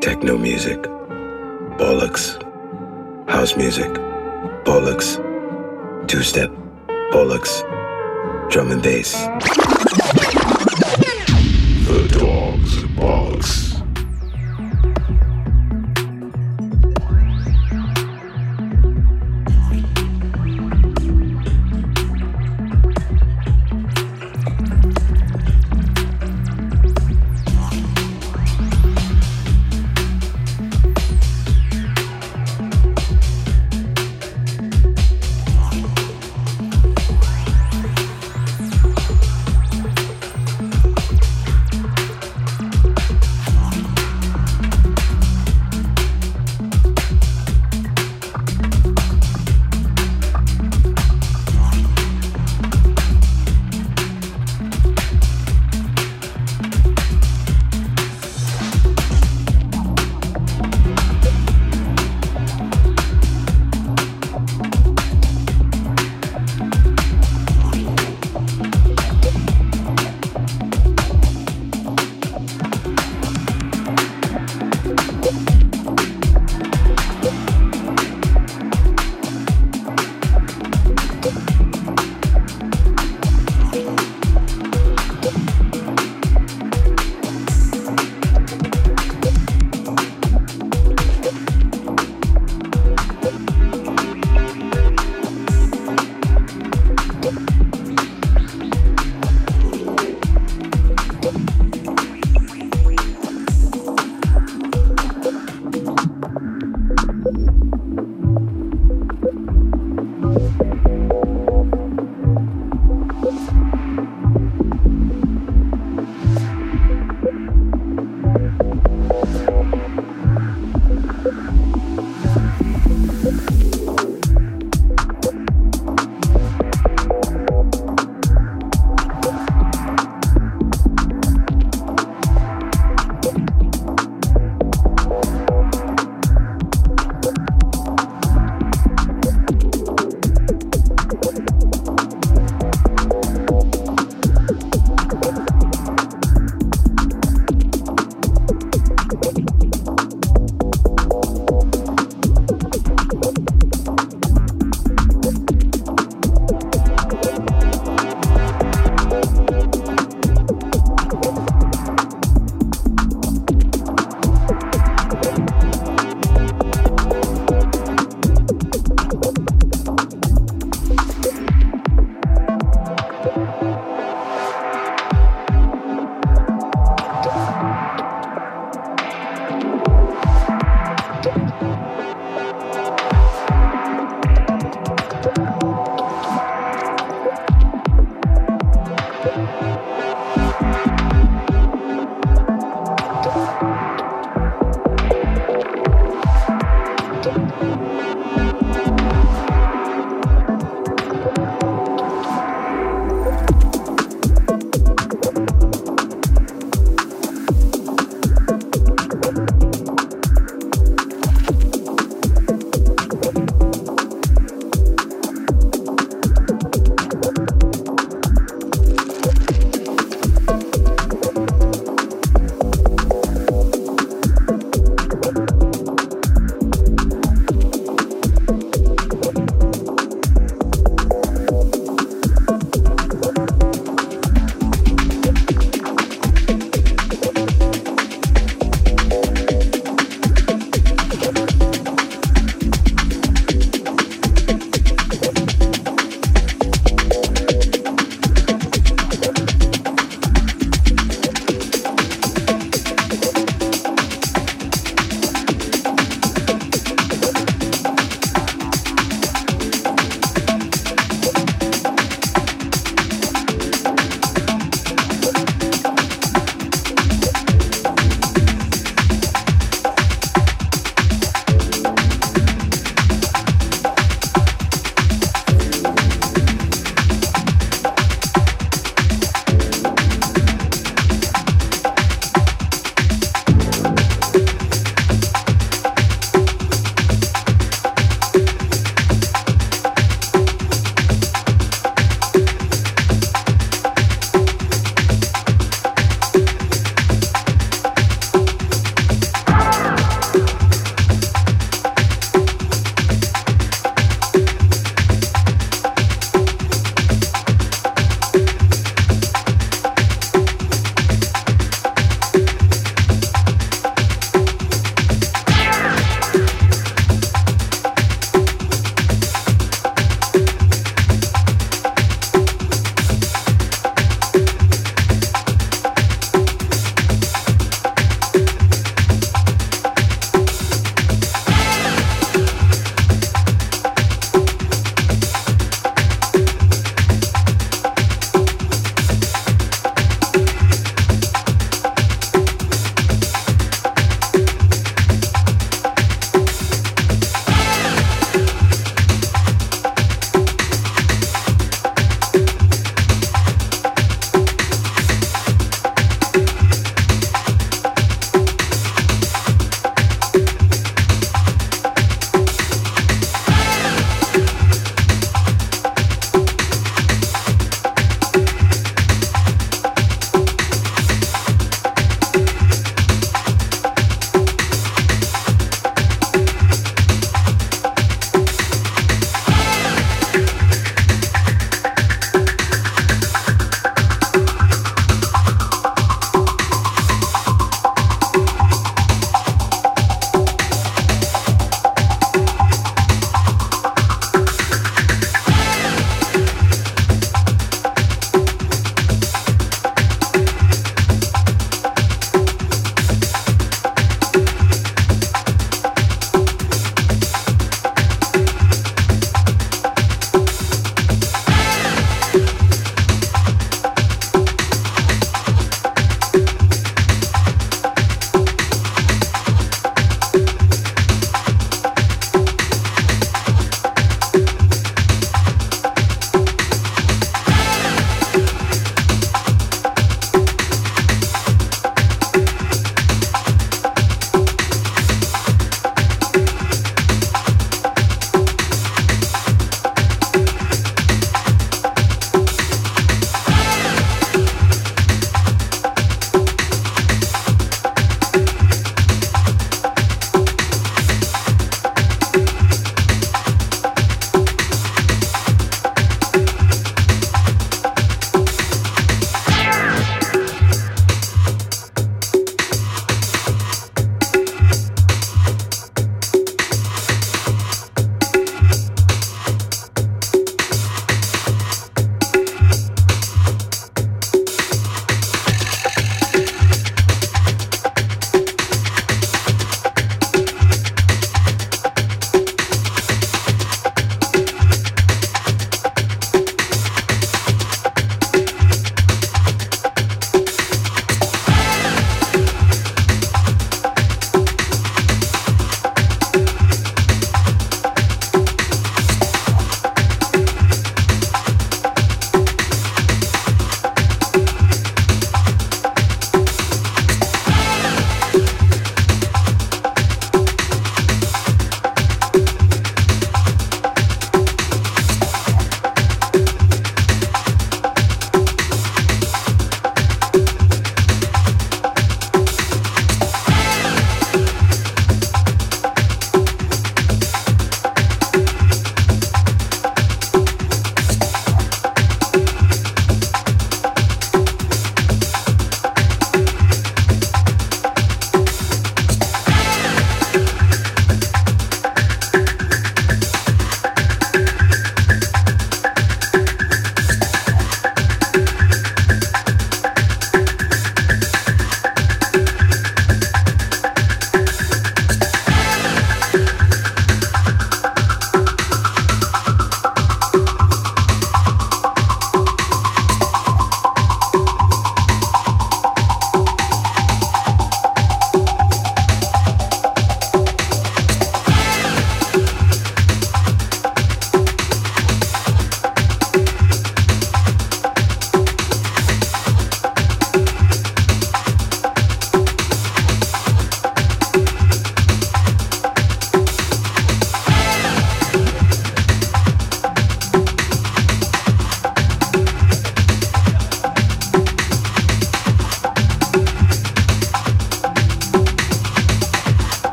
techno music, bollocks, house music, bollocks, two step, bollocks, drum and bass.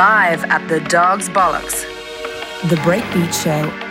Live at the Dog's Bollocks. The Breakbeat Show